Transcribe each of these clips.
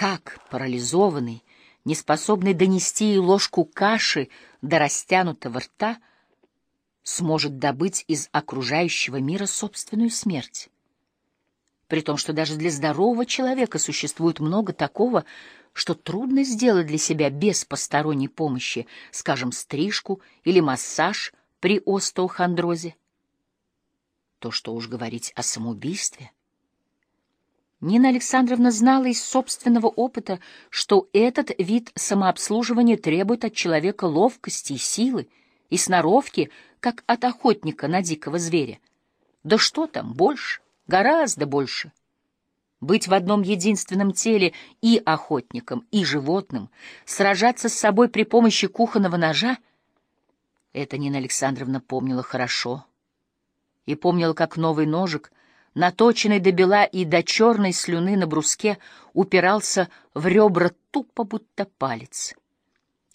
Как парализованный, неспособный донести ей ложку каши до растянутого рта, сможет добыть из окружающего мира собственную смерть? При том, что даже для здорового человека существует много такого, что трудно сделать для себя без посторонней помощи, скажем, стрижку или массаж при остеохондрозе. То, что уж говорить о самоубийстве. Нина Александровна знала из собственного опыта, что этот вид самообслуживания требует от человека ловкости и силы, и сноровки, как от охотника на дикого зверя. Да что там, больше, гораздо больше. Быть в одном единственном теле и охотником, и животным, сражаться с собой при помощи кухонного ножа — это Нина Александровна помнила хорошо. И помнила, как новый ножик, наточенный до бела и до черной слюны на бруске, упирался в ребра тупо, будто палец.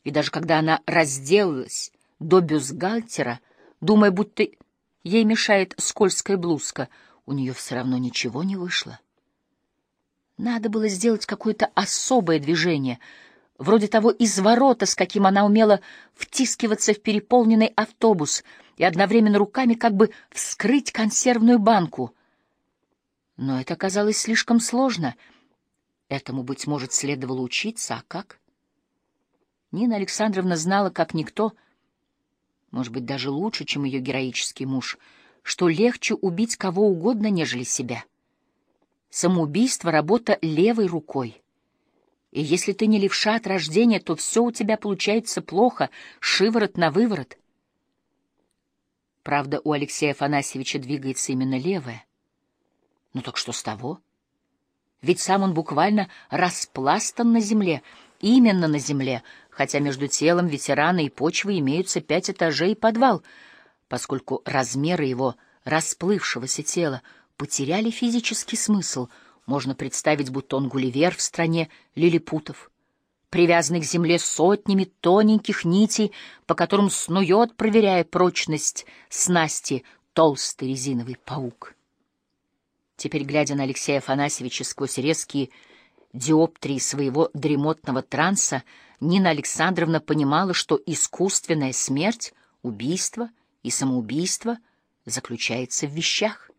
И даже когда она разделалась до бюстгальтера, думая, будто ей мешает скользкая блузка, у нее все равно ничего не вышло. Надо было сделать какое-то особое движение, вроде того изворота, с каким она умела втискиваться в переполненный автобус и одновременно руками как бы вскрыть консервную банку. Но это оказалось слишком сложно. Этому, быть может, следовало учиться, а как? Нина Александровна знала, как никто, может быть, даже лучше, чем ее героический муж, что легче убить кого угодно, нежели себя — Самоубийство — работа левой рукой. И если ты не левша от рождения, то все у тебя получается плохо, шиворот на выворот. Правда, у Алексея Афанасьевича двигается именно левая. Ну так что с того? Ведь сам он буквально распластан на земле, именно на земле, хотя между телом ветерана и почвы имеются пять этажей и подвал, поскольку размеры его расплывшегося тела потеряли физический смысл. Можно представить, будто он Гулливер в стране лилипутов, привязанный к земле сотнями тоненьких нитей, по которым снует, проверяя прочность снасти, толстый резиновый паук. Теперь, глядя на Алексея Афанасьевича сквозь резкие диоптрии своего дремотного транса, Нина Александровна понимала, что искусственная смерть, убийство и самоубийство заключается в вещах.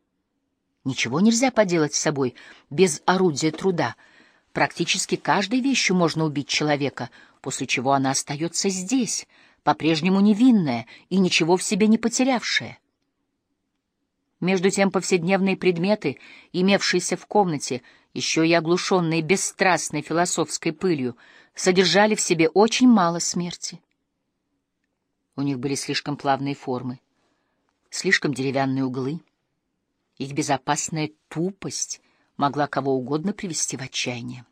Ничего нельзя поделать с собой без орудия труда. Практически каждой вещью можно убить человека, после чего она остается здесь, по-прежнему невинная и ничего в себе не потерявшая. Между тем повседневные предметы, имевшиеся в комнате, еще и оглушенные бесстрастной философской пылью, содержали в себе очень мало смерти. У них были слишком плавные формы, слишком деревянные углы, их безопасная тупость могла кого угодно привести в отчаяние.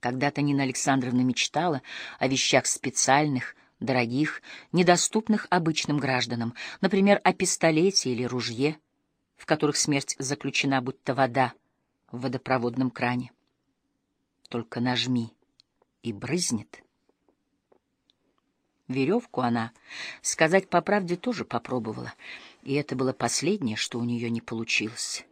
Когда-то Нина Александровна мечтала о вещах специальных, дорогих, недоступных обычным гражданам, например, о пистолете или ружье, в которых смерть заключена, будто вода в водопроводном кране. Только нажми, и брызнет. Веревку она, сказать по правде, тоже попробовала — и это было последнее, что у нее не получилось.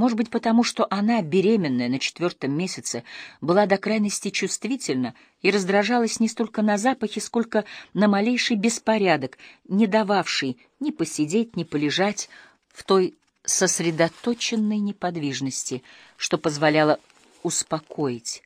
Может быть, потому что она, беременная на четвертом месяце, была до крайности чувствительна и раздражалась не столько на запахи, сколько на малейший беспорядок, не дававший ни посидеть, ни полежать в той сосредоточенной неподвижности, что позволяло успокоить,